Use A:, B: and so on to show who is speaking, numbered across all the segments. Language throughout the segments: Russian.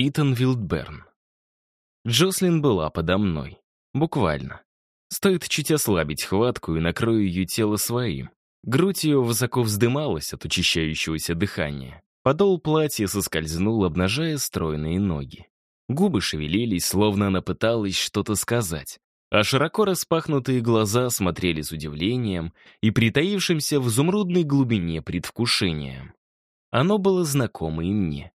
A: Итан Вилдберн. Джослин была подо мной. Буквально. Стоит чуть ослабить хватку и накрою ее тело своим. Грудь ее высоко вздымалась от учащающегося дыхания. Подол платья соскользнул, обнажая стройные ноги. Губы шевелились, словно она пыталась что-то сказать. А широко распахнутые глаза смотрели с удивлением и притаившимся в изумрудной глубине предвкушением. Оно было знакомо и мне.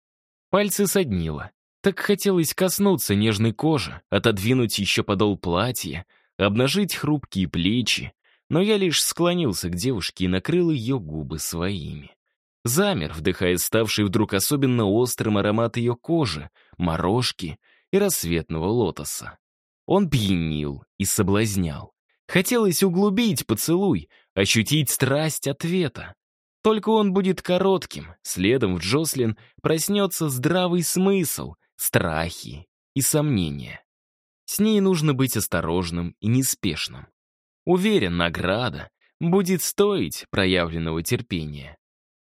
A: Пальцы соднило. Так хотелось коснуться нежной кожи, отодвинуть еще подол платья, обнажить хрупкие плечи, но я лишь склонился к девушке и накрыл ее губы своими. Замер, вдыхая ставший вдруг особенно острым аромат ее кожи, морожки и рассветного лотоса. Он пьянил и соблазнял. Хотелось углубить поцелуй, ощутить страсть ответа. Только он будет коротким, следом в Джослин проснется здравый смысл, страхи и сомнения. С ней нужно быть осторожным и неспешным. Уверен, награда будет стоить проявленного терпения.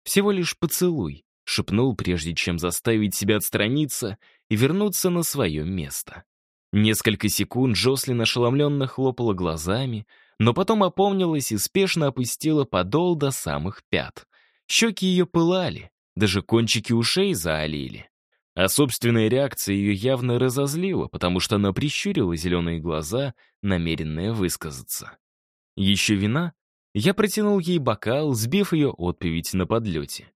A: Всего лишь поцелуй, шепнул, прежде чем заставить себя отстраниться и вернуться на свое место. Несколько секунд Джослин ошеломленно хлопала глазами, но потом опомнилась и спешно опустила подол до самых пят. Щеки ее пылали, даже кончики ушей заолели. А собственная реакция ее явно разозлила, потому что она прищурила зеленые глаза, намеренная высказаться. Еще вина? Я протянул ей бокал, сбив ее отповедь на подлете.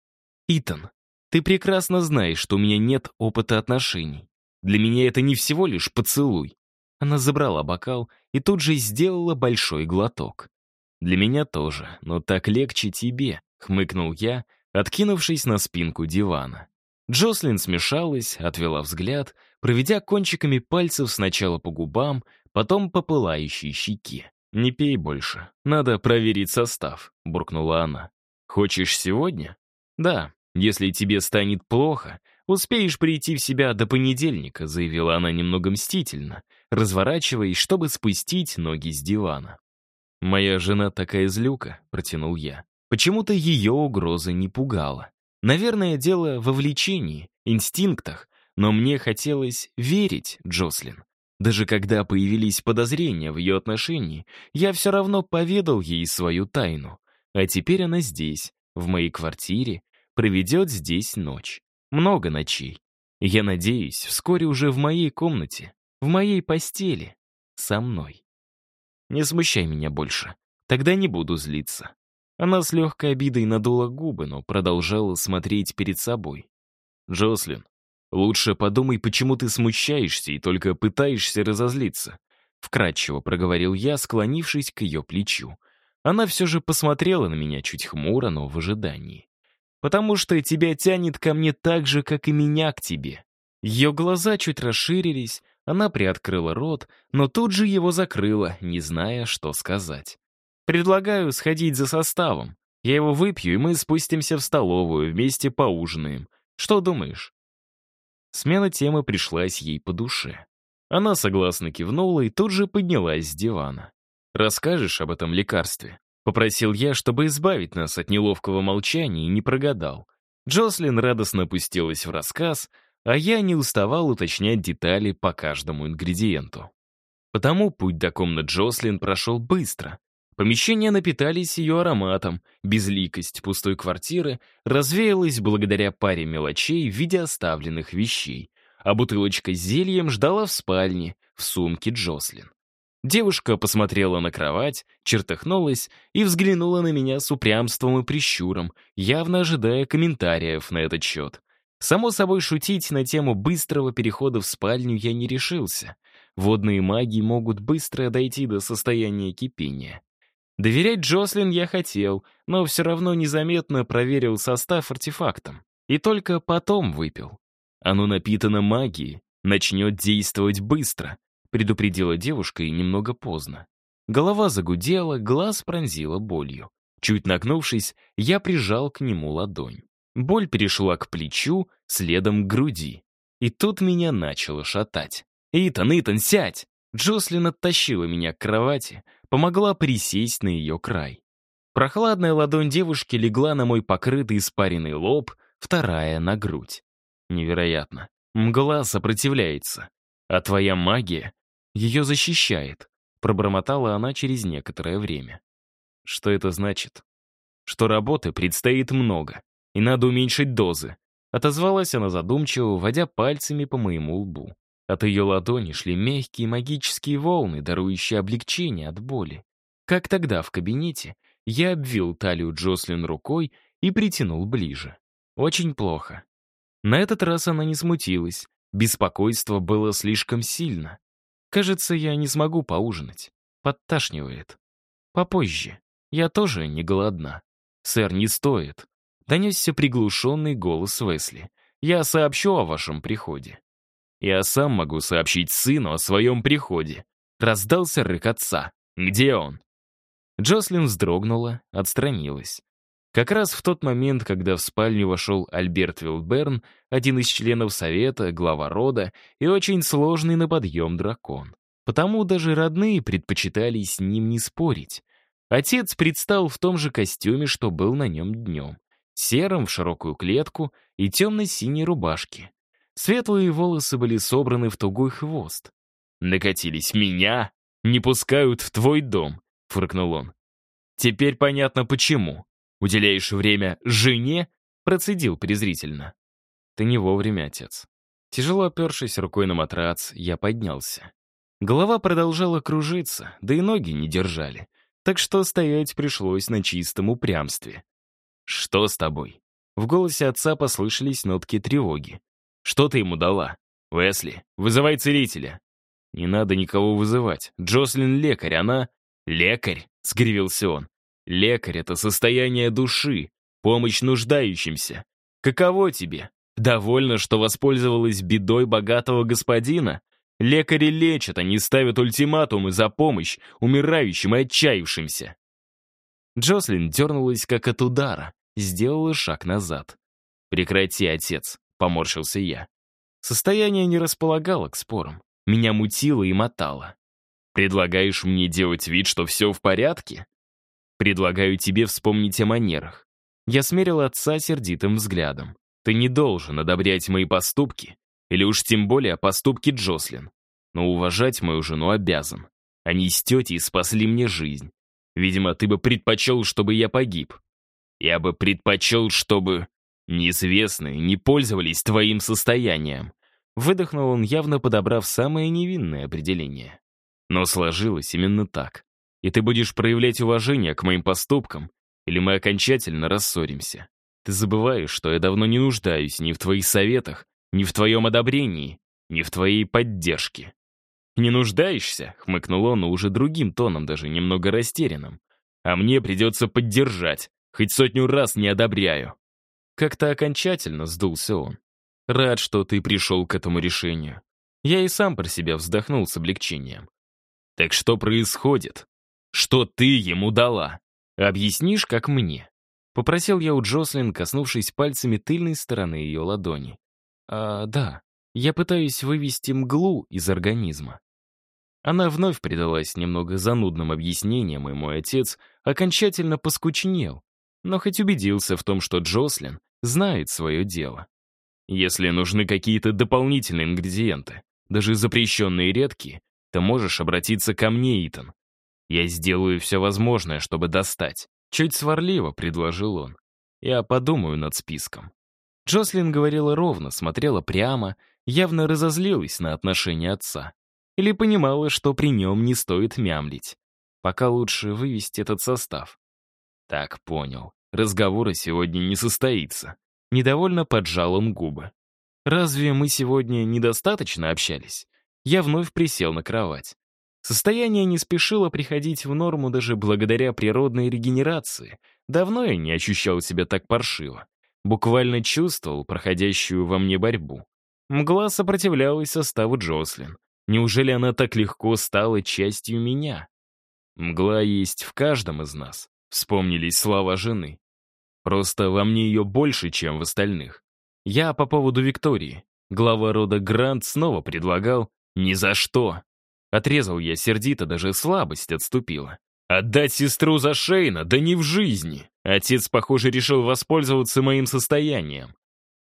A: «Итан, ты прекрасно знаешь, что у меня нет опыта отношений. Для меня это не всего лишь поцелуй». Она забрала бокал и тут же сделала большой глоток. «Для меня тоже, но так легче тебе», — хмыкнул я, откинувшись на спинку дивана. Джослин смешалась, отвела взгляд, проведя кончиками пальцев сначала по губам, потом по пылающей щеке. «Не пей больше. Надо проверить состав», — буркнула она. «Хочешь сегодня?» «Да, если тебе станет плохо, успеешь прийти в себя до понедельника», — заявила она немного мстительно, разворачиваясь, чтобы спустить ноги с дивана. «Моя жена такая злюка», — протянул я. Почему-то ее угроза не пугала. Наверное, дело во влечении, инстинктах, но мне хотелось верить Джослин. Даже когда появились подозрения в ее отношении, я все равно поведал ей свою тайну. А теперь она здесь, в моей квартире, проведет здесь ночь. Много ночей. Я надеюсь, вскоре уже в моей комнате, в моей постели, со мной. Не смущай меня больше, тогда не буду злиться. Она с легкой обидой надула губы, но продолжала смотреть перед собой. «Джослин, лучше подумай, почему ты смущаешься и только пытаешься разозлиться», вкратчиво проговорил я, склонившись к ее плечу. Она все же посмотрела на меня чуть хмуро, но в ожидании. «Потому что тебя тянет ко мне так же, как и меня к тебе». Ее глаза чуть расширились, она приоткрыла рот, но тут же его закрыла, не зная, что сказать. Предлагаю сходить за составом. Я его выпью, и мы спустимся в столовую, вместе поужинаем. Что думаешь?» Смена темы пришлась ей по душе. Она согласно кивнула и тут же поднялась с дивана. «Расскажешь об этом лекарстве?» Попросил я, чтобы избавить нас от неловкого молчания, и не прогадал. Джослин радостно опустилась в рассказ, а я не уставал уточнять детали по каждому ингредиенту. Потому путь до комнат Джослин прошел быстро. Помещения напитались ее ароматом, безликость пустой квартиры развеялась благодаря паре мелочей в виде оставленных вещей, а бутылочка с зельем ждала в спальне, в сумке Джослин. Девушка посмотрела на кровать, чертыхнулась и взглянула на меня с упрямством и прищуром, явно ожидая комментариев на этот счет. Само собой, шутить на тему быстрого перехода в спальню я не решился. Водные маги могут быстро дойти до состояния кипения. Доверять Джослин я хотел, но все равно незаметно проверил состав артефактом. И только потом выпил. Оно напитано магией, начнет действовать быстро, предупредила девушка и немного поздно. Голова загудела, глаз пронзила болью. Чуть нагнувшись, я прижал к нему ладонь. Боль перешла к плечу, следом к груди. И тут меня начало шатать. «Итан, Итан, сядь!» Джослин оттащила меня к кровати, помогла присесть на ее край. Прохладная ладонь девушки легла на мой покрытый испаренный лоб, вторая — на грудь. Невероятно. Мгла сопротивляется, а твоя магия ее защищает, пробормотала она через некоторое время. Что это значит? Что работы предстоит много, и надо уменьшить дозы. Отозвалась она задумчиво, водя пальцами по моему лбу. От ее ладони шли мягкие магические волны, дарующие облегчение от боли. Как тогда в кабинете, я обвил талию Джослин рукой и притянул ближе. Очень плохо. На этот раз она не смутилась. Беспокойство было слишком сильно. Кажется, я не смогу поужинать. Подташнивает. Попозже. Я тоже не голодна. Сэр, не стоит. Донесся приглушенный голос Весли. Я сообщу о вашем приходе. Я сам могу сообщить сыну о своем приходе. Раздался рык отца. Где он? Джослин вздрогнула, отстранилась. Как раз в тот момент, когда в спальню вошел Альберт Вилберн, один из членов совета, глава рода и очень сложный на подъем дракон. Потому даже родные предпочитали с ним не спорить. Отец предстал в том же костюме, что был на нем днем. Серым в широкую клетку и темно-синей рубашке. Светлые волосы были собраны в тугой хвост. «Накатились меня? Не пускают в твой дом», — фыркнул он. «Теперь понятно, почему. Уделяешь время жене?» Процедил презрительно. «Ты не вовремя, отец». Тяжело опершись рукой на матрац, я поднялся. Голова продолжала кружиться, да и ноги не держали. Так что стоять пришлось на чистом упрямстве. «Что с тобой?» В голосе отца послышались нотки тревоги. «Что ты ему дала?» «Уэсли, вызывай целителя». «Не надо никого вызывать. Джослин лекарь, она...» «Лекарь?» — скривился он. Лекарь — это состояние души, помощь нуждающимся. Каково тебе? Довольно, что воспользовалась бедой богатого господина? Лекари лечат, они ставят ультиматумы за помощь умирающим и отчаявшимся. Джослин дернулась как от удара, сделала шаг назад. «Прекрати, отец», — поморщился я. Состояние не располагало к спорам. Меня мутило и мотало. «Предлагаешь мне делать вид, что все в порядке?» Предлагаю тебе вспомнить о манерах. Я смерил отца сердитым взглядом. Ты не должен одобрять мои поступки, или уж тем более поступки Джослин. Но уважать мою жену обязан. Они с тетей спасли мне жизнь. Видимо, ты бы предпочел, чтобы я погиб. Я бы предпочел, чтобы неизвестные не пользовались твоим состоянием. Выдохнул он, явно подобрав самое невинное определение. Но сложилось именно так и ты будешь проявлять уважение к моим поступкам, или мы окончательно рассоримся. Ты забываешь, что я давно не нуждаюсь ни в твоих советах, ни в твоем одобрении, ни в твоей поддержке. «Не нуждаешься?» — хмыкнул он, но уже другим тоном, даже немного растерянным. «А мне придется поддержать, хоть сотню раз не одобряю». Как-то окончательно сдулся он. «Рад, что ты пришел к этому решению». Я и сам про себя вздохнул с облегчением. «Так что происходит?» Что ты ему дала? Объяснишь, как мне?» Попросил я у Джослин, коснувшись пальцами тыльной стороны ее ладони. «А, да, я пытаюсь вывести мглу из организма». Она вновь предалась немного занудным объяснениям, и мой отец окончательно поскучнел, но хоть убедился в том, что Джослин знает свое дело. Если нужны какие-то дополнительные ингредиенты, даже запрещенные и редкие, то можешь обратиться ко мне, Итан. Я сделаю все возможное, чтобы достать. Чуть сварливо предложил он. Я подумаю над списком. Джослин говорила ровно, смотрела прямо, явно разозлилась на отношение отца. Или понимала, что при нем не стоит мямлить. Пока лучше вывести этот состав. Так, понял. Разговора сегодня не состоится. Недовольно поджал он губы. Разве мы сегодня недостаточно общались? Я вновь присел на кровать. Состояние не спешило приходить в норму даже благодаря природной регенерации. Давно я не ощущал себя так паршиво. Буквально чувствовал проходящую во мне борьбу. Мгла сопротивлялась составу Джослин. Неужели она так легко стала частью меня? Мгла есть в каждом из нас. Вспомнились слова жены. Просто во мне ее больше, чем в остальных. Я по поводу Виктории. Глава рода Грант снова предлагал «Ни за что». Отрезал я сердито, даже слабость отступила. Отдать сестру за Шейна? Да не в жизни. Отец, похоже, решил воспользоваться моим состоянием.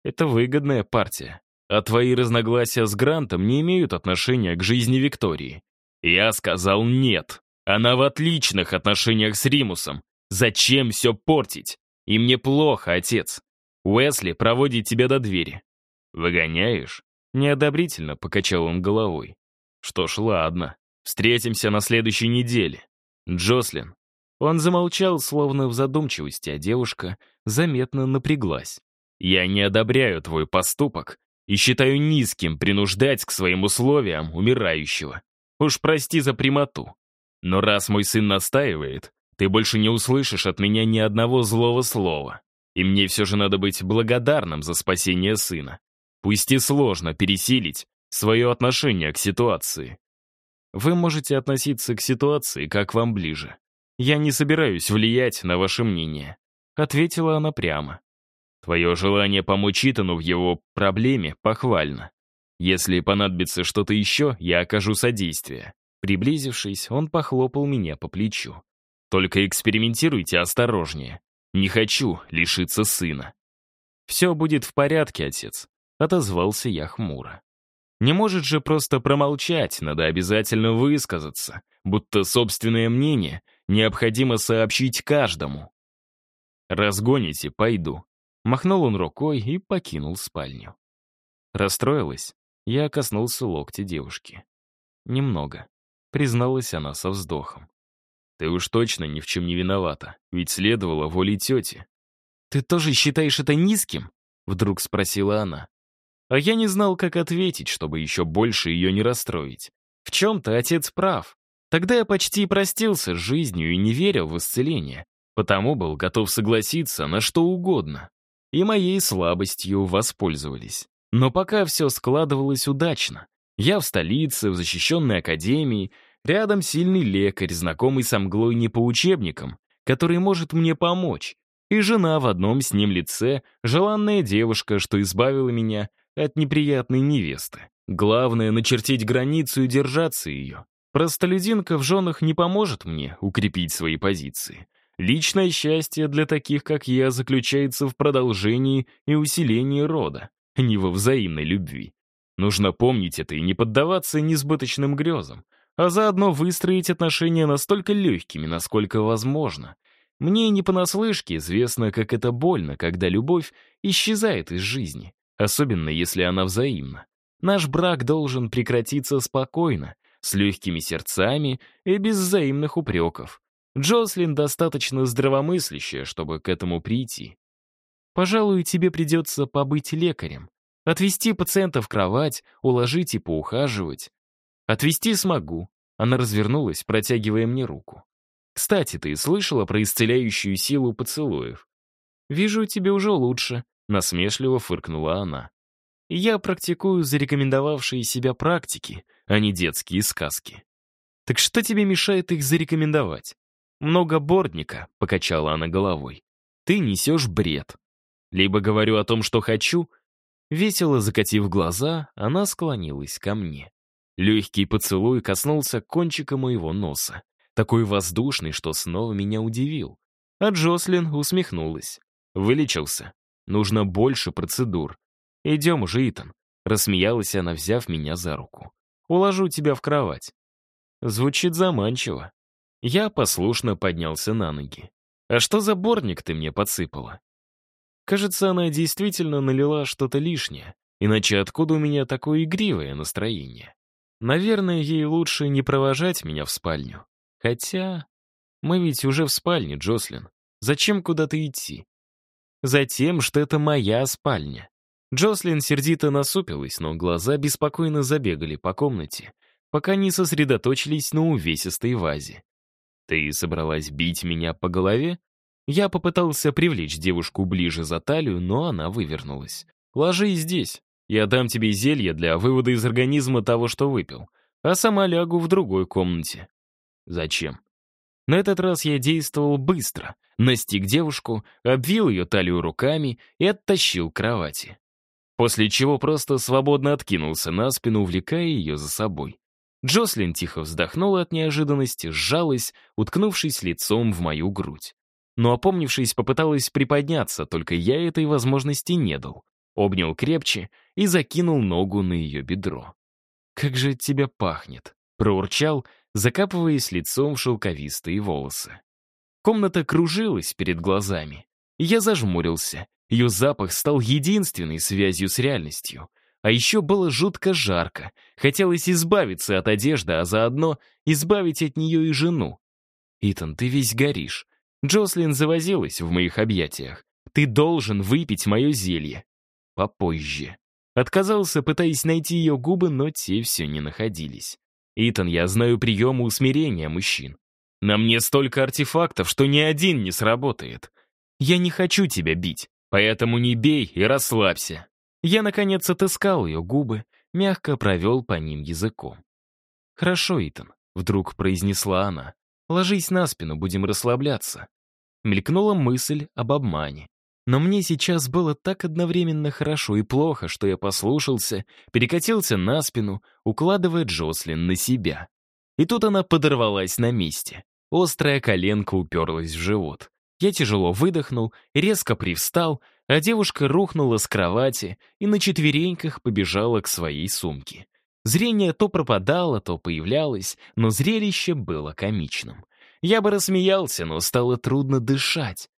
A: Это выгодная партия. А твои разногласия с Грантом не имеют отношения к жизни Виктории. Я сказал нет. Она в отличных отношениях с Римусом. Зачем все портить? И мне плохо, отец. Уэсли проводит тебя до двери. Выгоняешь? Неодобрительно покачал он головой. Что ж, ладно. Встретимся на следующей неделе. Джослин. Он замолчал, словно в задумчивости, а девушка заметно напряглась. Я не одобряю твой поступок и считаю низким принуждать к своим условиям умирающего. Уж прости за прямоту. Но раз мой сын настаивает, ты больше не услышишь от меня ни одного злого слова. И мне все же надо быть благодарным за спасение сына. Пусть и сложно пересилить свое отношение к ситуации. Вы можете относиться к ситуации, как вам ближе. Я не собираюсь влиять на ваше мнение», — ответила она прямо. «Твое желание помочь Итану в его проблеме похвально. Если понадобится что-то еще, я окажу содействие». Приблизившись, он похлопал меня по плечу. «Только экспериментируйте осторожнее. Не хочу лишиться сына». «Все будет в порядке, отец», — отозвался я хмуро. Не может же просто промолчать, надо обязательно высказаться, будто собственное мнение необходимо сообщить каждому. «Разгоните, пойду», — махнул он рукой и покинул спальню. Расстроилась, я коснулся локтя девушки. «Немного», — призналась она со вздохом. «Ты уж точно ни в чем не виновата, ведь следовало воле тети». «Ты тоже считаешь это низким?» — вдруг спросила она. А я не знал, как ответить, чтобы еще больше ее не расстроить. В чем-то отец прав. Тогда я почти простился с жизнью и не верил в исцеление, потому был готов согласиться на что угодно. И моей слабостью воспользовались. Но пока все складывалось удачно. Я в столице, в защищенной академии, рядом сильный лекарь, знакомый со мглой не по учебникам, который может мне помочь, и жена в одном с ним лице, желанная девушка, что избавила меня от неприятной невесты. Главное — начертить границу и держаться ее. Простолюдинка в женах не поможет мне укрепить свои позиции. Личное счастье для таких, как я, заключается в продолжении и усилении рода, а не во взаимной любви. Нужно помнить это и не поддаваться несбыточным грезам, а заодно выстроить отношения настолько легкими, насколько возможно. Мне не понаслышке известно, как это больно, когда любовь исчезает из жизни особенно если она взаимна. Наш брак должен прекратиться спокойно, с легкими сердцами и без взаимных упреков. Джослин достаточно здравомыслящая, чтобы к этому прийти. Пожалуй, тебе придется побыть лекарем. Отвести пациента в кровать, уложить и поухаживать. Отвести смогу. Она развернулась, протягивая мне руку. Кстати, ты слышала про исцеляющую силу поцелуев? Вижу, тебе уже лучше. Насмешливо фыркнула она. «Я практикую зарекомендовавшие себя практики, а не детские сказки». «Так что тебе мешает их зарекомендовать?» «Много бордника», — покачала она головой. «Ты несешь бред. Либо говорю о том, что хочу». Весело закатив глаза, она склонилась ко мне. Легкий поцелуй коснулся кончика моего носа, такой воздушный, что снова меня удивил. А Джослин усмехнулась. Вылечился. Нужно больше процедур. Идем уже, Итан. Рассмеялась она, взяв меня за руку. Уложу тебя в кровать. Звучит заманчиво. Я послушно поднялся на ноги. А что за борник ты мне подсыпала? Кажется, она действительно налила что-то лишнее. Иначе откуда у меня такое игривое настроение? Наверное, ей лучше не провожать меня в спальню. Хотя... Мы ведь уже в спальне, Джослин. Зачем куда-то идти? Затем, что это моя спальня. Джослин сердито насупилась, но глаза беспокойно забегали по комнате, пока не сосредоточились на увесистой вазе. «Ты собралась бить меня по голове?» Я попытался привлечь девушку ближе за талию, но она вывернулась. «Ложись здесь. Я дам тебе зелье для вывода из организма того, что выпил, а сама лягу в другой комнате». «Зачем?» На этот раз я действовал быстро, настиг девушку, обвил ее талию руками и оттащил к кровати. После чего просто свободно откинулся на спину, увлекая ее за собой. Джослин тихо вздохнула от неожиданности, сжалась, уткнувшись лицом в мою грудь. Но опомнившись, попыталась приподняться, только я этой возможности не дал. обнял крепче и закинул ногу на ее бедро. «Как же от тебя пахнет!» — проурчал, закапываясь лицом в шелковистые волосы. Комната кружилась перед глазами. Я зажмурился. Ее запах стал единственной связью с реальностью. А еще было жутко жарко. Хотелось избавиться от одежды, а заодно избавить от нее и жену. «Итан, ты весь горишь». Джослин завозилась в моих объятиях. «Ты должен выпить мое зелье». Попозже. Отказался, пытаясь найти ее губы, но те все не находились. «Итан, я знаю приемы усмирения мужчин. На мне столько артефактов, что ни один не сработает. Я не хочу тебя бить, поэтому не бей и расслабься». Я, наконец, отыскал ее губы, мягко провел по ним языком. «Хорошо, Итан», — вдруг произнесла она. «Ложись на спину, будем расслабляться». Мелькнула мысль об обмане. Но мне сейчас было так одновременно хорошо и плохо, что я послушался, перекатился на спину, укладывая Джослин на себя. И тут она подорвалась на месте. Острая коленка уперлась в живот. Я тяжело выдохнул, резко привстал, а девушка рухнула с кровати и на четвереньках побежала к своей сумке. Зрение то пропадало, то появлялось, но зрелище было комичным. Я бы рассмеялся, но стало трудно дышать.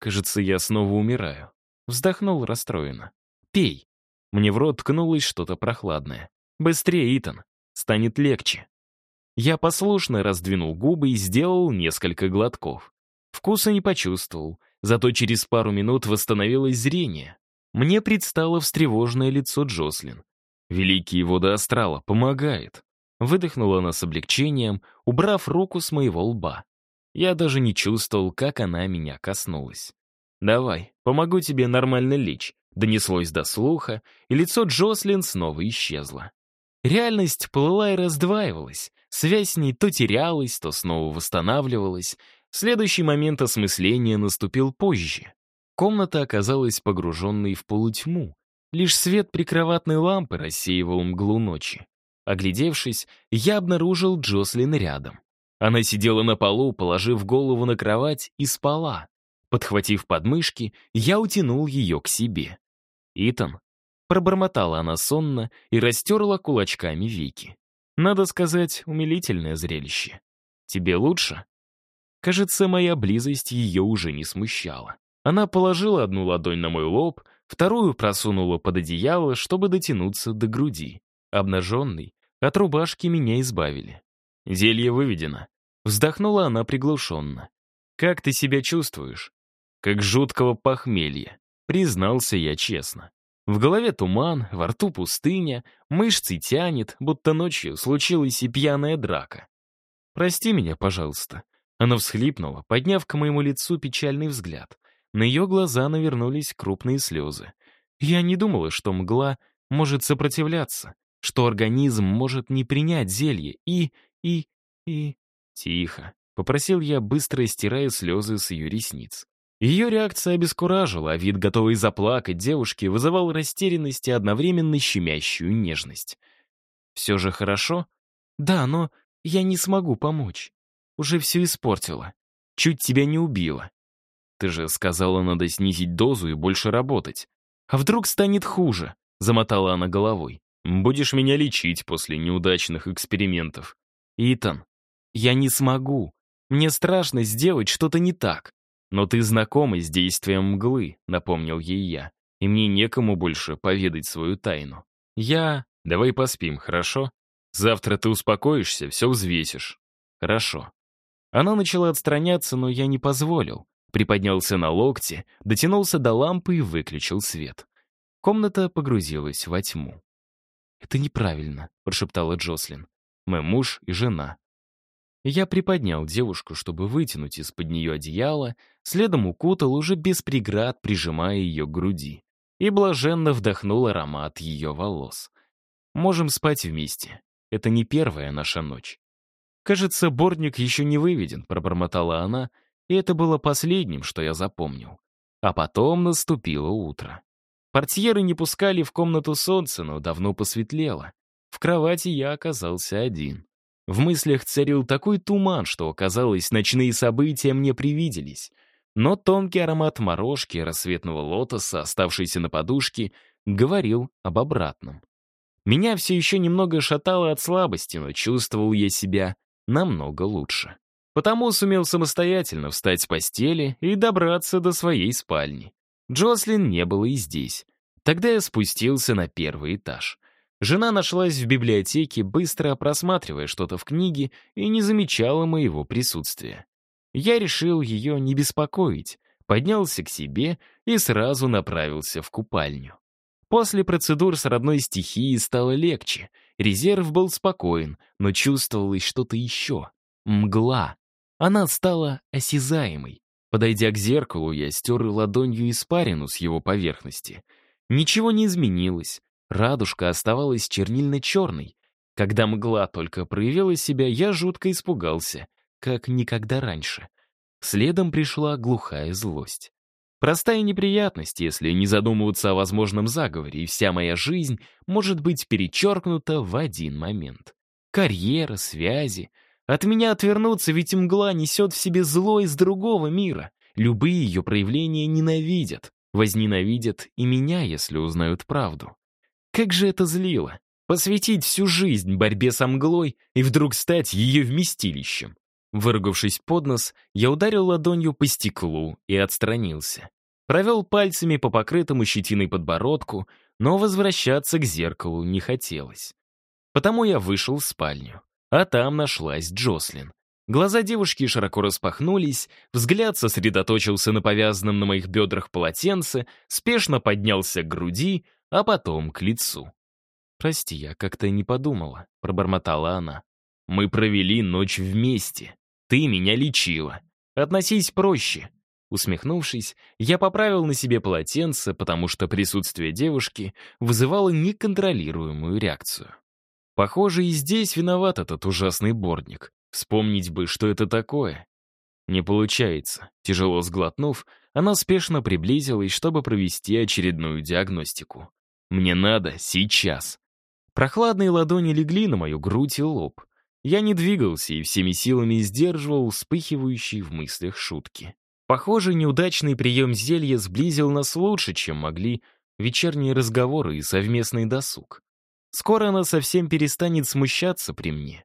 A: Кажется, я снова умираю. Вздохнул расстроенно. «Пей». Мне в рот ткнулось что-то прохладное. «Быстрее, Итан. Станет легче». Я послушно раздвинул губы и сделал несколько глотков. Вкуса не почувствовал, зато через пару минут восстановилось зрение. Мне предстало встревоженное лицо Джослин. Великие воды астрала помогает. Выдохнула она с облегчением, убрав руку с моего лба. Я даже не чувствовал, как она меня коснулась. «Давай, помогу тебе нормально лечь», донеслось до слуха, и лицо Джослин снова исчезло. Реальность плыла и раздваивалась, связь с ней то терялась, то снова восстанавливалась, Следующий момент осмысления наступил позже. Комната оказалась погруженной в полутьму. Лишь свет прикроватной лампы рассеивал мглу ночи. Оглядевшись, я обнаружил Джослин рядом. Она сидела на полу, положив голову на кровать и спала. Подхватив подмышки, я утянул ее к себе. «Итан», — пробормотала она сонно и растерла кулачками веки. «Надо сказать, умилительное зрелище. Тебе лучше?» Кажется, моя близость ее уже не смущала. Она положила одну ладонь на мой лоб, вторую просунула под одеяло, чтобы дотянуться до груди. Обнаженный, от рубашки меня избавили. Зелье выведено. Вздохнула она приглушенно. «Как ты себя чувствуешь?» «Как жуткого похмелья», признался я честно. В голове туман, во рту пустыня, мышцы тянет, будто ночью случилась и пьяная драка. «Прости меня, пожалуйста», она всхлипнула, подняв к моему лицу печальный взгляд. На ее глаза навернулись крупные слезы. Я не думала, что мгла может сопротивляться, что организм может не принять зелье и... и... и... Тихо. Попросил я, быстро стирая слезы с ее ресниц. Ее реакция обескуражила, а вид, готовый заплакать девушки, вызывал растерянность и одновременно щемящую нежность. «Все же хорошо?» «Да, но я не смогу помочь уже все испортила. Чуть тебя не убила. Ты же сказала, надо снизить дозу и больше работать. А вдруг станет хуже? Замотала она головой. Будешь меня лечить после неудачных экспериментов. Итан, я не смогу. Мне страшно сделать что-то не так. Но ты знакома с действием мглы, напомнил ей я. И мне некому больше поведать свою тайну. Я... Давай поспим, хорошо? Завтра ты успокоишься, все взвесишь. Хорошо. Она начала отстраняться, но я не позволил. Приподнялся на локте, дотянулся до лампы и выключил свет. Комната погрузилась во тьму. «Это неправильно», — прошептала Джослин. «Мы муж и жена». Я приподнял девушку, чтобы вытянуть из-под нее одеяло, следом укутал уже без преград, прижимая ее к груди, и блаженно вдохнул аромат ее волос. «Можем спать вместе. Это не первая наша ночь. «Кажется, борник еще не выведен», — пробормотала она, и это было последним, что я запомнил. А потом наступило утро. Портьеры не пускали в комнату солнца, но давно посветлело. В кровати я оказался один. В мыслях царил такой туман, что, казалось, ночные события мне привиделись. Но тонкий аромат морожки и рассветного лотоса, оставшийся на подушке, говорил об обратном. Меня все еще немного шатало от слабости, но чувствовал я себя намного лучше. Потому сумел самостоятельно встать с постели и добраться до своей спальни. Джослин не было и здесь. Тогда я спустился на первый этаж. Жена нашлась в библиотеке, быстро просматривая что-то в книге, и не замечала моего присутствия. Я решил ее не беспокоить, поднялся к себе и сразу направился в купальню. После процедур с родной стихией стало легче. Резерв был спокоен, но чувствовалось что-то еще. Мгла. Она стала осязаемой. Подойдя к зеркалу, я стер ладонью испарину с его поверхности. Ничего не изменилось. Радужка оставалась чернильно-черной. Когда мгла только проявила себя, я жутко испугался, как никогда раньше. Следом пришла глухая злость. Простая неприятность, если не задумываться о возможном заговоре, и вся моя жизнь может быть перечеркнута в один момент. Карьера, связи. От меня отвернуться, ведь мгла несет в себе зло из другого мира. Любые ее проявления ненавидят. Возненавидят и меня, если узнают правду. Как же это злило. Посвятить всю жизнь борьбе с мглой и вдруг стать ее вместилищем. Выругавшись под нос, я ударил ладонью по стеклу и отстранился. Провел пальцами по покрытому щетиной подбородку, но возвращаться к зеркалу не хотелось. Потому я вышел в спальню. А там нашлась Джослин. Глаза девушки широко распахнулись, взгляд сосредоточился на повязанном на моих бедрах полотенце, спешно поднялся к груди, а потом к лицу. «Прости, я как-то не подумала», — пробормотала она. «Мы провели ночь вместе. Ты меня лечила. Относись проще». Усмехнувшись, я поправил на себе полотенце, потому что присутствие девушки вызывало неконтролируемую реакцию. Похоже, и здесь виноват этот ужасный бордник. Вспомнить бы, что это такое. Не получается. Тяжело сглотнув, она спешно приблизилась, чтобы провести очередную диагностику. Мне надо сейчас. Прохладные ладони легли на мою грудь и лоб. Я не двигался и всеми силами сдерживал вспыхивающие в мыслях шутки. Похоже, неудачный прием зелья сблизил нас лучше, чем могли вечерние разговоры и совместный досуг. Скоро она совсем перестанет смущаться при мне.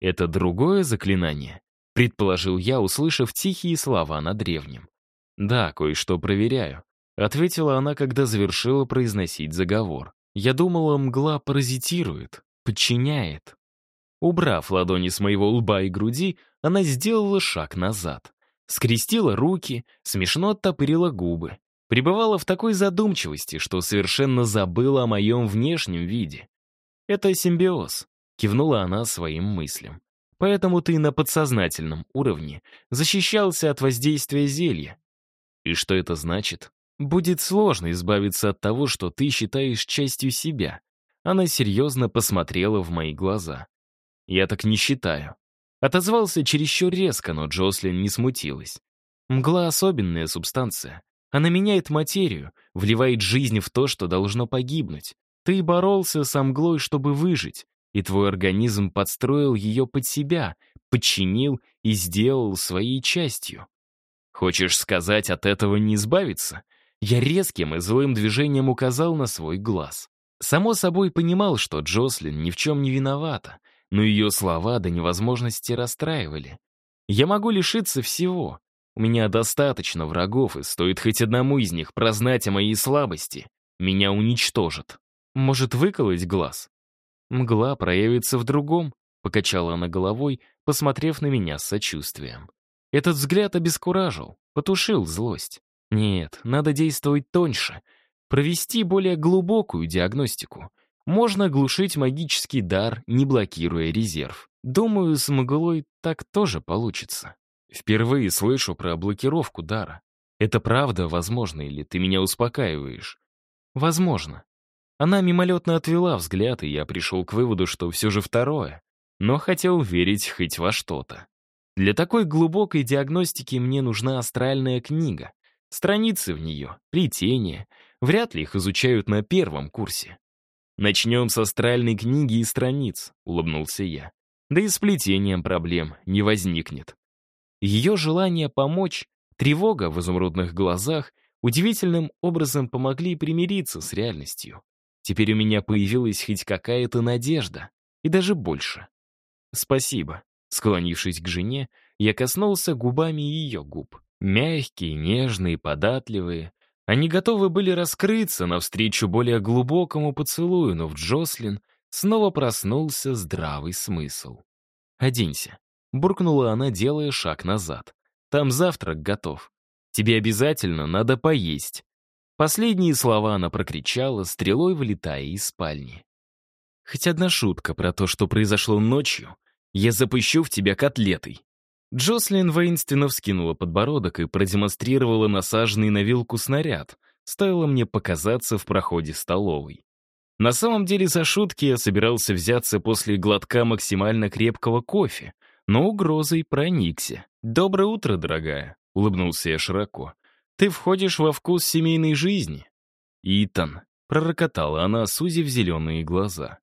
A: Это другое заклинание, предположил я, услышав тихие слова на древнем. Да, кое-что проверяю, ответила она, когда завершила произносить заговор. Я думала, мгла паразитирует, подчиняет. Убрав ладони с моего лба и груди, она сделала шаг назад. Скрестила руки, смешно оттопырила губы. Пребывала в такой задумчивости, что совершенно забыла о моем внешнем виде. «Это симбиоз», — кивнула она своим мыслям. «Поэтому ты на подсознательном уровне защищался от воздействия зелья. И что это значит? Будет сложно избавиться от того, что ты считаешь частью себя». Она серьезно посмотрела в мои глаза. «Я так не считаю». Отозвался чересчур резко, но Джослин не смутилась. Мгла — особенная субстанция. Она меняет материю, вливает жизнь в то, что должно погибнуть. Ты боролся с мглой, чтобы выжить, и твой организм подстроил ее под себя, подчинил и сделал своей частью. Хочешь сказать, от этого не избавиться? Я резким и злым движением указал на свой глаз. Само собой понимал, что Джослин ни в чем не виновата, но ее слова до невозможности расстраивали. Я могу лишиться всего. У меня достаточно врагов, и стоит хоть одному из них прознать о моей слабости. Меня уничтожат. Может, выколоть глаз? Мгла проявится в другом, покачала она головой, посмотрев на меня с сочувствием. Этот взгляд обескуражил, потушил злость. Нет, надо действовать тоньше, провести более глубокую диагностику. Можно глушить магический дар, не блокируя резерв. Думаю, с мглой так тоже получится. Впервые слышу про блокировку дара. Это правда возможно или ты меня успокаиваешь? Возможно. Она мимолетно отвела взгляд, и я пришел к выводу, что все же второе, но хотел верить хоть во что-то. Для такой глубокой диагностики мне нужна астральная книга. Страницы в нее, плетения. Вряд ли их изучают на первом курсе. «Начнем с астральной книги и страниц», — улыбнулся я. «Да и с плетением проблем не возникнет». Ее желание помочь Тревога в изумрудных глазах удивительным образом помогли примириться с реальностью. Теперь у меня появилась хоть какая-то надежда, и даже больше. «Спасибо», — склонившись к жене, я коснулся губами ее губ. Мягкие, нежные, податливые. Они готовы были раскрыться навстречу более глубокому поцелую, но в Джослин снова проснулся здравый смысл. «Оденься», — буркнула она, делая шаг назад. «Там завтрак готов. Тебе обязательно надо поесть». Последние слова она прокричала, стрелой вылетая из спальни. Хоть одна шутка про то, что произошло ночью, я запущу в тебя котлетой. Джослин воинственно вскинула подбородок и продемонстрировала насаженный на вилку снаряд, стоило мне показаться в проходе столовой. На самом деле за шутки я собирался взяться после глотка максимально крепкого кофе, но угрозой проникся. «Доброе утро, дорогая», — улыбнулся я широко. «Ты входишь во вкус семейной жизни». «Итан», — пророкотала она, сузив зеленые глаза.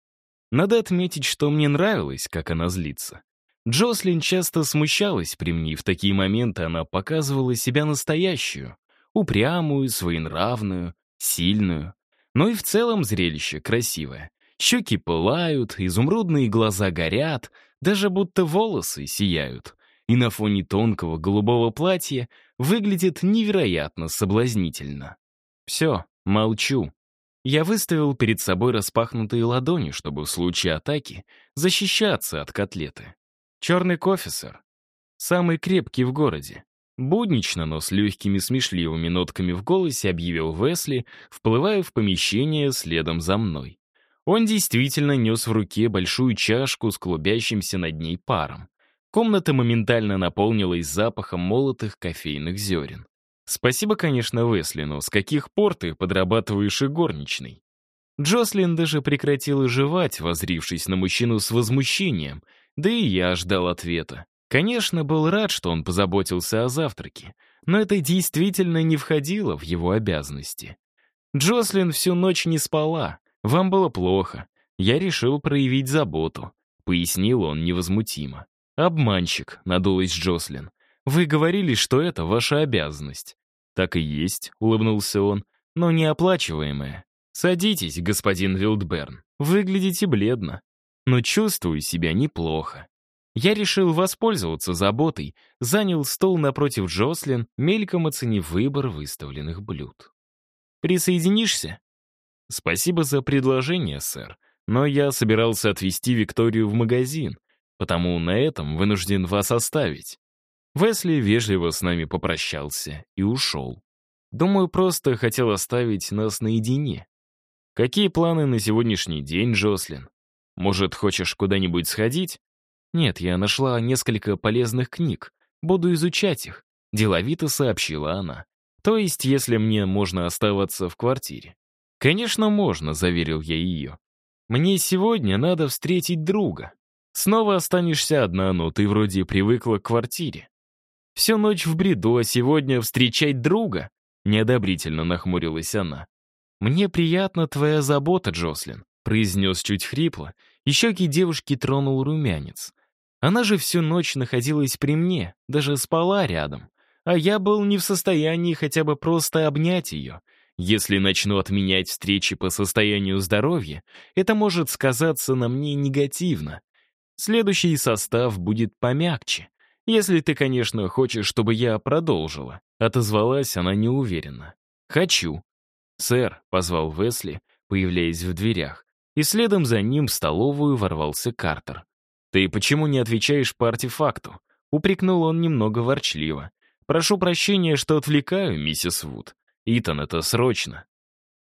A: Надо отметить, что мне нравилось, как она злится. Джослин часто смущалась при мне, и в такие моменты она показывала себя настоящую, упрямую, своенравную, сильную. Но и в целом зрелище красивое. Щеки пылают, изумрудные глаза горят, даже будто волосы сияют. И на фоне тонкого голубого платья выглядит невероятно соблазнительно. Все, молчу. Я выставил перед собой распахнутые ладони, чтобы в случае атаки защищаться от котлеты. Черный кофе. Самый крепкий в городе. Буднично, но с легкими смешливыми нотками в голосе объявил Весли, вплывая в помещение следом за мной. Он действительно нес в руке большую чашку с клубящимся над ней паром. Комната моментально наполнилась запахом молотых кофейных зерен. Спасибо, конечно, Весли, но с каких пор ты подрабатываешь и горничной? Джослин даже прекратила жевать, возрившись на мужчину с возмущением — да и я ждал ответа. Конечно, был рад, что он позаботился о завтраке, но это действительно не входило в его обязанности. Джослин всю ночь не спала, вам было плохо. Я решил проявить заботу, пояснил он невозмутимо. «Обманщик», — надулась Джослин. «Вы говорили, что это ваша обязанность». «Так и есть», — улыбнулся он, — «но неоплачиваемая. Садитесь, господин Вилдберн. Выглядите бледно но чувствую себя неплохо. Я решил воспользоваться заботой, занял стол напротив Джослин, мельком оценив выбор выставленных блюд. «Присоединишься?» «Спасибо за предложение, сэр, но я собирался отвезти Викторию в магазин, потому на этом вынужден вас оставить». Весли вежливо с нами попрощался и ушел. Думаю, просто хотел оставить нас наедине. Какие планы на сегодняшний день, Джослин? Может, хочешь куда-нибудь сходить? Нет, я нашла несколько полезных книг. Буду изучать их, деловито сообщила она. То есть, если мне можно оставаться в квартире. Конечно, можно, заверил я ее. Мне сегодня надо встретить друга. Снова останешься одна, но ты вроде привыкла к квартире. Всю ночь в бреду, а сегодня встречать друга? Неодобрительно нахмурилась она. Мне приятна твоя забота, Джослин произнес чуть хрипло, и щеки девушки тронул румянец. Она же всю ночь находилась при мне, даже спала рядом. А я был не в состоянии хотя бы просто обнять ее. Если начну отменять встречи по состоянию здоровья, это может сказаться на мне негативно. Следующий состав будет помягче. Если ты, конечно, хочешь, чтобы я продолжила. Отозвалась она неуверенно. «Хочу». «Сэр», — позвал Весли, появляясь в дверях и следом за ним в столовую ворвался Картер. «Ты почему не отвечаешь по артефакту?» — упрекнул он немного ворчливо. «Прошу прощения, что отвлекаю, миссис Вуд. Итан, это срочно».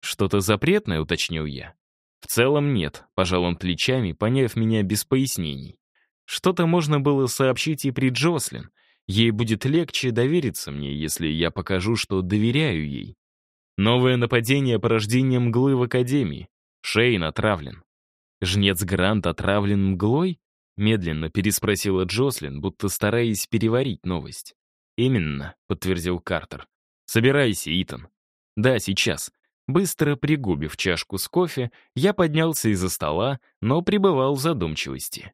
A: «Что-то запретное?» — уточнил я. «В целом нет», — пожал он плечами, поняв меня без пояснений. «Что-то можно было сообщить и при Джослин. Ей будет легче довериться мне, если я покажу, что доверяю ей. Новое нападение порождения мглы в Академии. Шейн отравлен. Жнец Грант отравлен мглой? Медленно переспросила Джослин, будто стараясь переварить новость. «Именно», — подтвердил Картер. «Собирайся, Итан». «Да, сейчас». Быстро пригубив чашку с кофе, я поднялся из-за стола, но пребывал в задумчивости.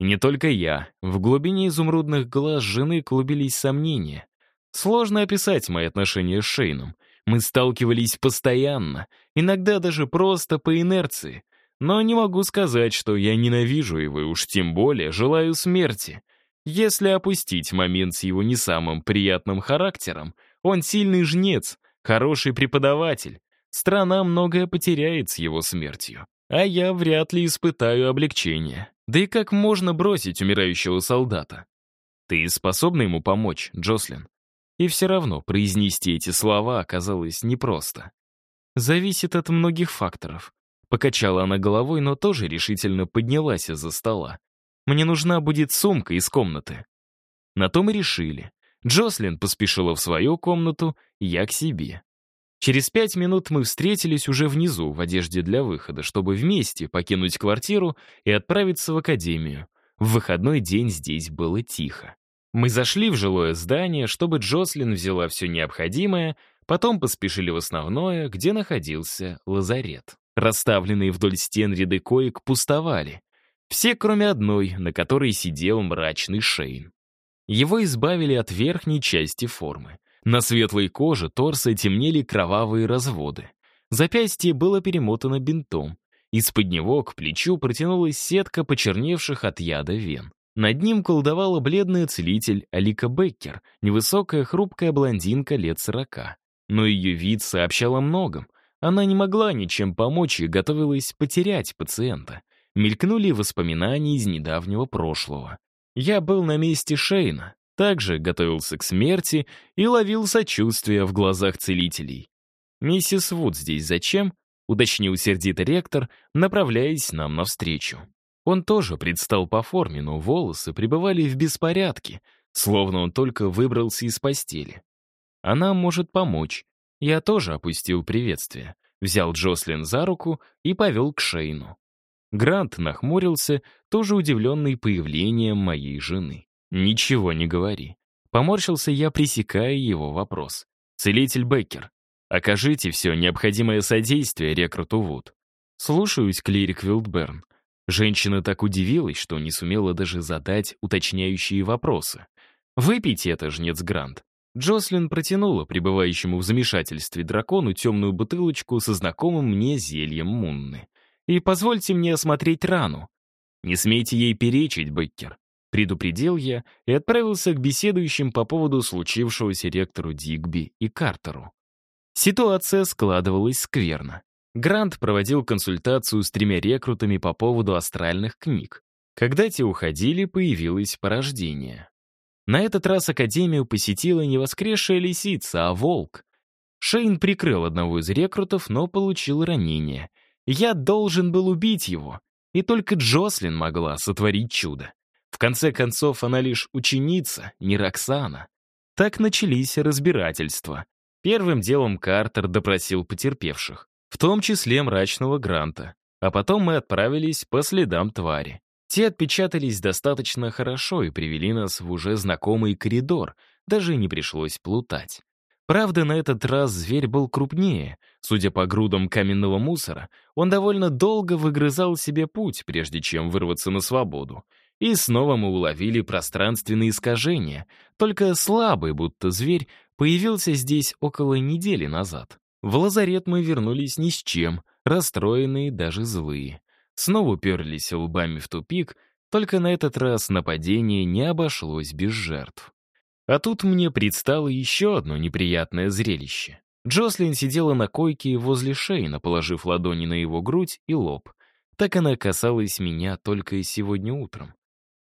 A: И не только я. В глубине изумрудных глаз жены клубились сомнения. Сложно описать мои отношения с Шейном. Мы сталкивались постоянно, иногда даже просто по инерции. Но не могу сказать, что я ненавижу его и уж тем более желаю смерти. Если опустить момент с его не самым приятным характером, он сильный жнец, хороший преподаватель. Страна многое потеряет с его смертью. А я вряд ли испытаю облегчение. Да и как можно бросить умирающего солдата? Ты способна ему помочь, Джослин? И все равно произнести эти слова оказалось непросто. Зависит от многих факторов. Покачала она головой, но тоже решительно поднялась из-за стола. Мне нужна будет сумка из комнаты. На то мы решили. Джослин поспешила в свою комнату, я к себе. Через пять минут мы встретились уже внизу, в одежде для выхода, чтобы вместе покинуть квартиру и отправиться в академию. В выходной день здесь было тихо. Мы зашли в жилое здание, чтобы Джослин взяла все необходимое, потом поспешили в основное, где находился лазарет. Расставленные вдоль стен ряды коек пустовали. Все, кроме одной, на которой сидел мрачный Шейн. Его избавили от верхней части формы. На светлой коже торса темнели кровавые разводы. Запястье было перемотано бинтом. Из-под него к плечу протянулась сетка почерневших от яда вен. Над ним колдовала бледная целитель Алика Беккер, невысокая хрупкая блондинка лет сорока. Но ее вид сообщал о многом. Она не могла ничем помочь и готовилась потерять пациента. Мелькнули воспоминания из недавнего прошлого. Я был на месте Шейна, также готовился к смерти и ловил сочувствие в глазах целителей. «Миссис Вуд здесь зачем?» — уточнил сердито ректор, направляясь нам навстречу. Он тоже предстал по форме, но волосы пребывали в беспорядке, словно он только выбрался из постели. Она может помочь. Я тоже опустил приветствие, взял Джослин за руку и повел к Шейну. Грант нахмурился, тоже удивленный появлением моей жены. «Ничего не говори». Поморщился я, пресекая его вопрос. «Целитель Беккер, окажите все необходимое содействие рекруту Вуд». «Слушаюсь, клирик Вилдберн», Женщина так удивилась, что не сумела даже задать уточняющие вопросы. «Выпейте это, жнец Грант». Джослин протянула пребывающему в замешательстве дракону темную бутылочку со знакомым мне зельем Мунны. «И позвольте мне осмотреть рану. Не смейте ей перечить, Беккер», — предупредил я и отправился к беседующим по поводу случившегося ректору Дигби и Картеру. Ситуация складывалась скверно. Грант проводил консультацию с тремя рекрутами по поводу астральных книг. Когда те уходили, появилось порождение. На этот раз Академию посетила не воскресшая лисица, а волк. Шейн прикрыл одного из рекрутов, но получил ранение. Я должен был убить его, и только Джослин могла сотворить чудо. В конце концов, она лишь ученица, не Роксана. Так начались разбирательства. Первым делом Картер допросил потерпевших в том числе мрачного Гранта. А потом мы отправились по следам твари. Те отпечатались достаточно хорошо и привели нас в уже знакомый коридор, даже не пришлось плутать. Правда, на этот раз зверь был крупнее. Судя по грудам каменного мусора, он довольно долго выгрызал себе путь, прежде чем вырваться на свободу. И снова мы уловили пространственные искажения, только слабый, будто зверь, появился здесь около недели назад. В лазарет мы вернулись ни с чем, расстроенные, даже злые. Снова уперлись лбами в тупик, только на этот раз нападение не обошлось без жертв. А тут мне предстало еще одно неприятное зрелище. Джослин сидела на койке возле Шейна, положив ладони на его грудь и лоб. Так она касалась меня только сегодня утром.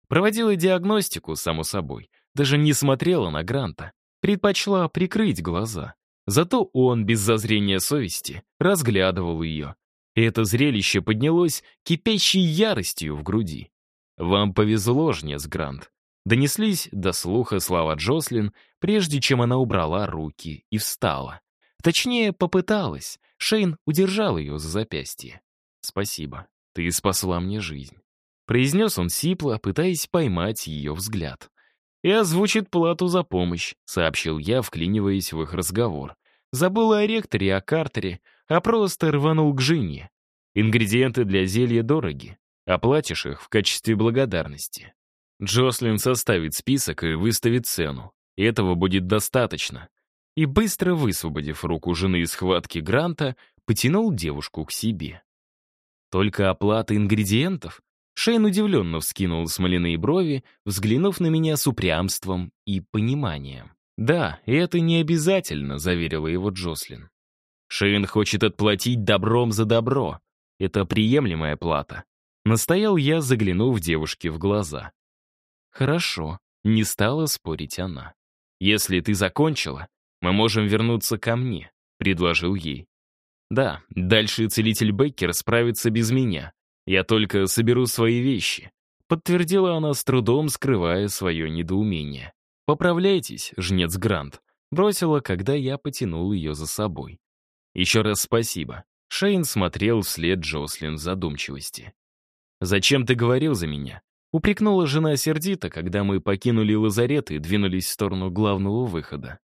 A: Проводила диагностику, само собой. Даже не смотрела на Гранта. Предпочла прикрыть глаза. Зато он, без зазрения совести, разглядывал ее. И это зрелище поднялось кипящей яростью в груди. «Вам повезло, жнец Грант». Донеслись до слуха слова Джослин, прежде чем она убрала руки и встала. Точнее, попыталась. Шейн удержал ее за запястье. «Спасибо, ты спасла мне жизнь», — произнес он сипло, пытаясь поймать ее взгляд и озвучит плату за помощь», — сообщил я, вклиниваясь в их разговор. Забыл о ректоре о картере, а просто рванул к Жине. Ингредиенты для зелья дороги. Оплатишь их в качестве благодарности. Джослин составит список и выставит цену. Этого будет достаточно. И быстро высвободив руку жены из схватки Гранта, потянул девушку к себе. Только оплата ингредиентов? Шейн удивленно вскинул смоляные брови, взглянув на меня с упрямством и пониманием. «Да, это не обязательно», — заверила его Джослин. «Шейн хочет отплатить добром за добро. Это приемлемая плата». Настоял я, заглянув девушке в глаза. «Хорошо», — не стала спорить она. «Если ты закончила, мы можем вернуться ко мне», — предложил ей. «Да, дальше целитель Беккер справится без меня. Я только соберу свои вещи», — подтвердила она с трудом, скрывая свое недоумение. «Поправляйтесь, жнец Грант», — бросила, когда я потянул ее за собой. «Еще раз спасибо». Шейн смотрел вслед Джослин в задумчивости. «Зачем ты говорил за меня?» Упрекнула жена сердито, когда мы покинули лазарет и двинулись в сторону главного выхода.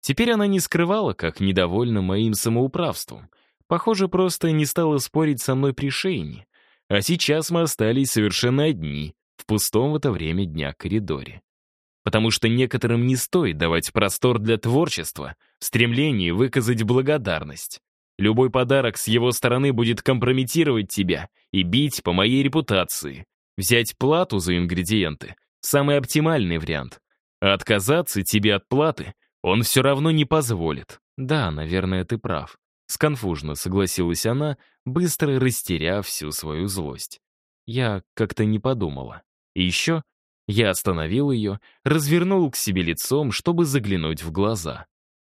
A: Теперь она не скрывала, как недовольна моим самоуправством. Похоже, просто не стала спорить со мной при Шейне. А сейчас мы остались совершенно одни, в пустом в это время дня коридоре потому что некоторым не стоит давать простор для творчества, в стремлении выказать благодарность. Любой подарок с его стороны будет компрометировать тебя и бить по моей репутации. Взять плату за ингредиенты — самый оптимальный вариант. А отказаться тебе от платы он все равно не позволит. Да, наверное, ты прав. Сконфужно согласилась она, быстро растеряв всю свою злость. Я как-то не подумала. И еще я остановил ее, развернул к себе лицом, чтобы заглянуть в глаза.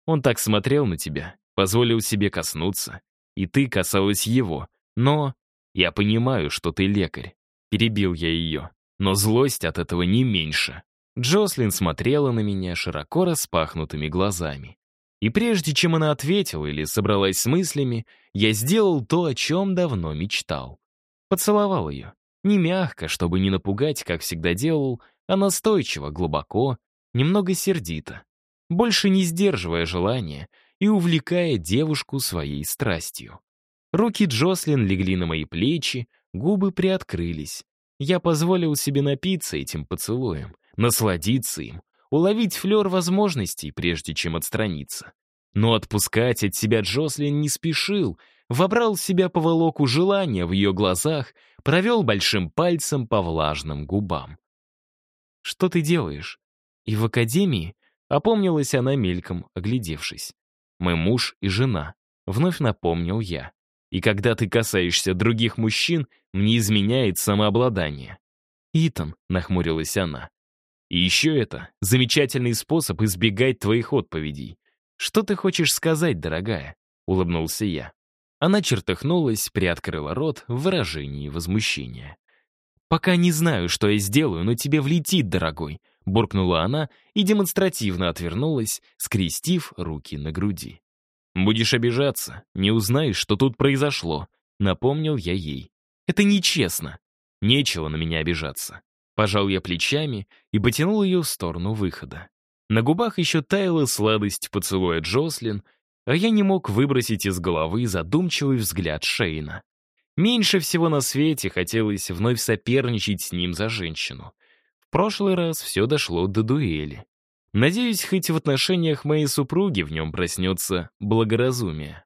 A: Он так смотрел на тебя, позволил себе коснуться, и ты касалась его. Но я понимаю, что ты лекарь. Перебил я ее. Но злость от этого не меньше. Джослин смотрела на меня широко распахнутыми глазами. И прежде чем она ответила или собралась с мыслями, я сделал то, о чем давно мечтал. Поцеловал ее. Не мягко, чтобы не напугать, как всегда делал, а настойчиво, глубоко, немного сердито, больше не сдерживая желания и увлекая девушку своей страстью. Руки Джослин легли на мои плечи, губы приоткрылись. Я позволил себе напиться этим поцелуем, насладиться им, уловить флер возможностей, прежде чем отстраниться. Но отпускать от себя Джослин не спешил, вобрал в себя поволоку желания в ее глазах, провел большим пальцем по влажным губам. «Что ты делаешь?» И в академии опомнилась она мельком, оглядевшись. «Мы муж и жена», — вновь напомнил я. «И когда ты касаешься других мужчин, мне изменяет самообладание». «Итан», — нахмурилась она. «И еще это замечательный способ избегать твоих отповедей. Что ты хочешь сказать, дорогая?» — улыбнулся я. Она чертыхнулась, приоткрыла рот в выражении возмущения. «Пока не знаю, что я сделаю, но тебе влетит, дорогой», — буркнула она и демонстративно отвернулась, скрестив руки на груди. «Будешь обижаться, не узнаешь, что тут произошло», — напомнил я ей. «Это нечестно. Нечего на меня обижаться». Пожал я плечами и потянул ее в сторону выхода. На губах еще таяла сладость поцелуя Джослин, а я не мог выбросить из головы задумчивый взгляд Шейна. Меньше всего на свете хотелось вновь соперничать с ним за женщину. В прошлый раз все дошло до дуэли. Надеюсь, хоть в отношениях моей супруги в нем проснется благоразумие.